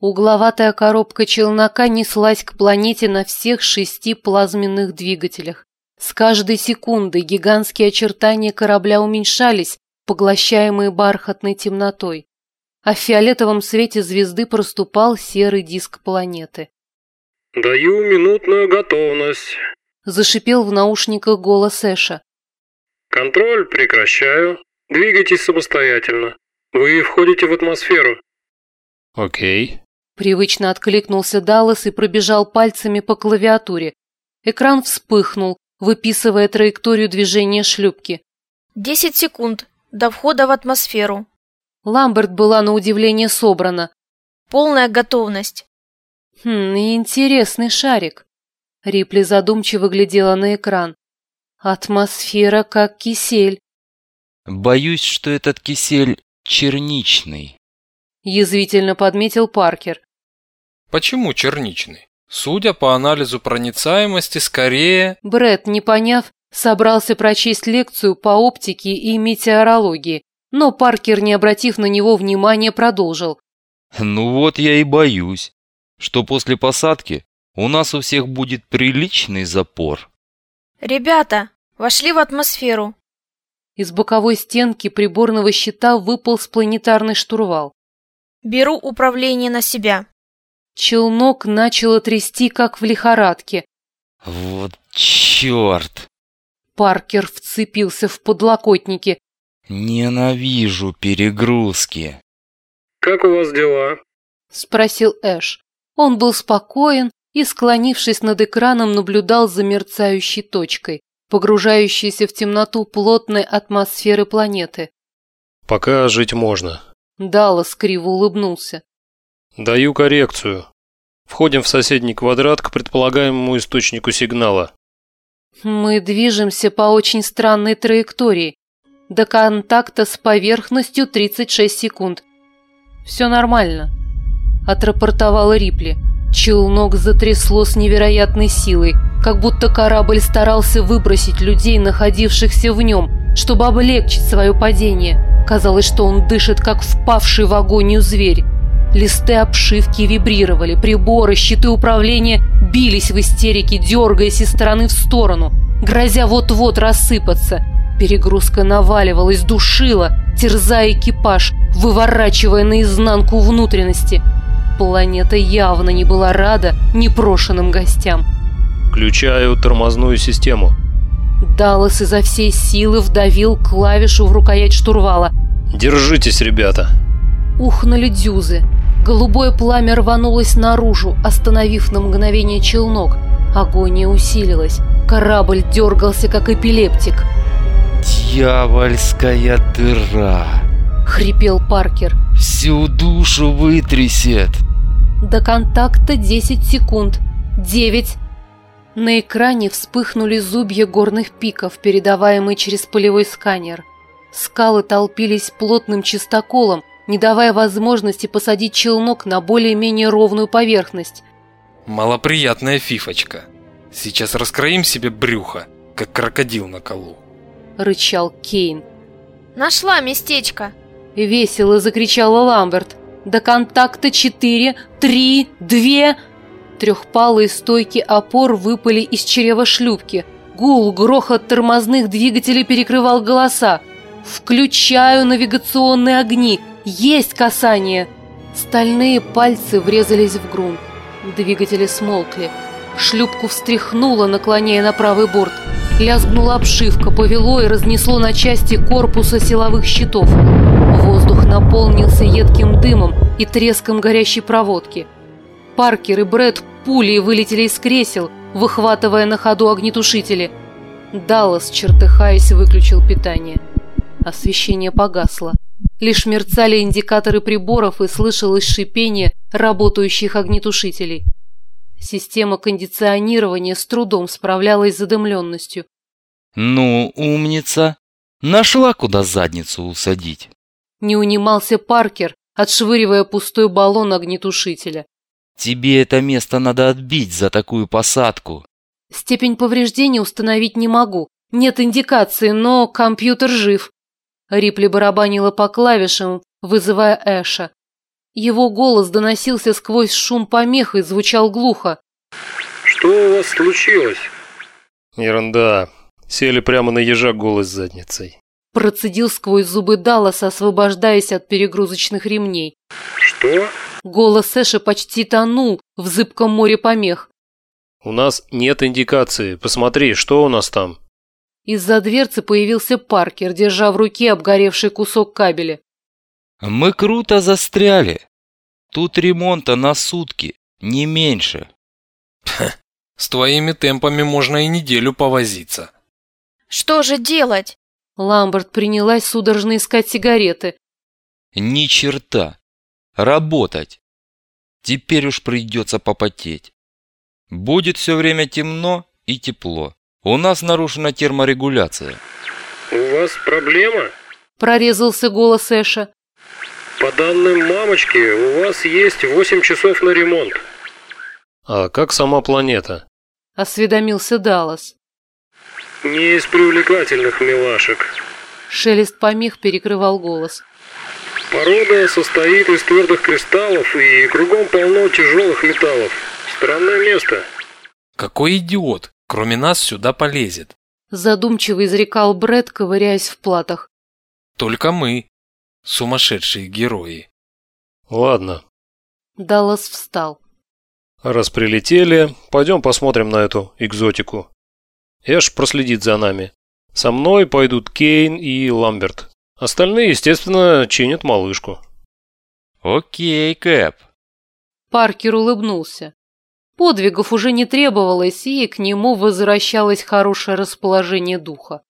Угловатая коробка челнока неслась к планете на всех шести плазменных двигателях. С каждой секундой гигантские очертания корабля уменьшались, поглощаемые бархатной темнотой. А в фиолетовом свете звезды проступал серый диск планеты. «Даю минутную готовность», – зашипел в наушниках голос Эша. «Контроль прекращаю. Двигайтесь самостоятельно. Вы входите в атмосферу». «Окей». Привычно откликнулся Даллас и пробежал пальцами по клавиатуре. Экран вспыхнул, выписывая траекторию движения шлюпки. «Десять секунд до входа в атмосферу». Ламберт была на удивление собрана. «Полная готовность». «Хм, интересный шарик». Рипли задумчиво глядела на экран. «Атмосфера как кисель». «Боюсь, что этот кисель черничный», – язвительно подметил Паркер. «Почему черничный? Судя по анализу проницаемости, скорее...» Бред, не поняв, собрался прочесть лекцию по оптике и метеорологии, но Паркер, не обратив на него внимания, продолжил. «Ну вот я и боюсь, что после посадки у нас у всех будет приличный запор». «Ребята, вошли в атмосферу!» Из боковой стенки приборного щита выполз планетарный штурвал. «Беру управление на себя». Челнок начало трясти, как в лихорадке. «Вот черт!» Паркер вцепился в подлокотники. «Ненавижу перегрузки». «Как у вас дела?» – спросил Эш. Он был спокоен, и, склонившись над экраном, наблюдал за мерцающей точкой, погружающейся в темноту плотной атмосферы планеты. «Пока жить можно». Даллас криво улыбнулся. «Даю коррекцию. Входим в соседний квадрат к предполагаемому источнику сигнала». «Мы движемся по очень странной траектории. До контакта с поверхностью 36 секунд. Все нормально», – отрапортовала Рипли. Челнок затрясло с невероятной силой, как будто корабль старался выбросить людей, находившихся в нем, чтобы облегчить свое падение. Казалось, что он дышит, как впавший в агонию зверь. Листы обшивки вибрировали, приборы, щиты управления бились в истерике, дергаясь из стороны в сторону, грозя вот-вот рассыпаться. Перегрузка наваливалась, душила, терзая экипаж, выворачивая наизнанку внутренности – Планета явно не была рада непрошенным гостям. «Включаю тормозную систему». Даллас изо всей силы вдавил клавишу в рукоять штурвала. «Держитесь, ребята!» Ухнули дюзы. Голубое пламя рванулось наружу, остановив на мгновение челнок. Агония усилилась. Корабль дергался, как эпилептик. «Дьявольская дыра!» — хрипел Паркер. «Всю душу вытрясет!» До контакта 10 секунд. 9. На экране вспыхнули зубья горных пиков, передаваемые через полевой сканер. Скалы толпились плотным чистоколом, не давая возможности посадить челнок на более-менее ровную поверхность. Малоприятная фифочка. Сейчас раскроим себе брюхо, как крокодил на колу. Рычал Кейн. Нашла местечко. Весело закричала Ламберт. До контакта четыре, три, две. Трехпалые стойки опор выпали из чрева шлюпки. Гул, грохот тормозных двигателей перекрывал голоса. «Включаю навигационные огни! Есть касание!» Стальные пальцы врезались в грунт. Двигатели смолкли. Шлюпку встряхнуло, наклоняя на правый борт. Лязгнула обшивка, повело и разнесло на части корпуса силовых щитов. Воздух наполнился едким дымом и треском горящей проводки. Паркер и Бред пулей вылетели из кресел, выхватывая на ходу огнетушители. Даллас, чертыхаясь, выключил питание. Освещение погасло. Лишь мерцали индикаторы приборов и слышалось шипение работающих огнетушителей. Система кондиционирования с трудом справлялась с задымленностью. «Ну, умница! Нашла, куда задницу усадить!» Не унимался Паркер, отшвыривая пустой баллон огнетушителя. «Тебе это место надо отбить за такую посадку!» «Степень повреждения установить не могу. Нет индикации, но компьютер жив». Рипли барабанила по клавишам, вызывая Эша. Его голос доносился сквозь шум помех и звучал глухо. Что у вас случилось? Ерунда. Сели прямо на ежа голос задницей. Процедил сквозь зубы Даллас, освобождаясь от перегрузочных ремней. Что? Голос Эша почти тонул в зыбком море помех. У нас нет индикации. Посмотри, что у нас там. Из-за дверцы появился Паркер, держа в руке обгоревший кусок кабеля. Мы круто застряли. Тут ремонта на сутки, не меньше. С твоими темпами можно и неделю повозиться. Что же делать? Ламберт принялась судорожно искать сигареты. Ни черта. Работать. Теперь уж придется попотеть. Будет все время темно и тепло. У нас нарушена терморегуляция. У вас проблема? Прорезался голос Эша. По данным мамочки, у вас есть 8 часов на ремонт. А как сама планета? Осведомился Даллас. Не из привлекательных милашек. Шелест помех перекрывал голос. Порода состоит из твердых кристаллов и кругом полно тяжелых металлов. Странное место. Какой идиот, кроме нас, сюда полезет? Задумчиво изрекал Бред, ковыряясь в платах. Только мы, сумасшедшие герои. Ладно. Даллас встал. Раз прилетели, пойдем посмотрим на эту экзотику. Эш проследит за нами. Со мной пойдут Кейн и Ламберт. Остальные, естественно, чинят малышку. Окей, Кэп. Паркер улыбнулся. Подвигов уже не требовалось, и к нему возвращалось хорошее расположение духа.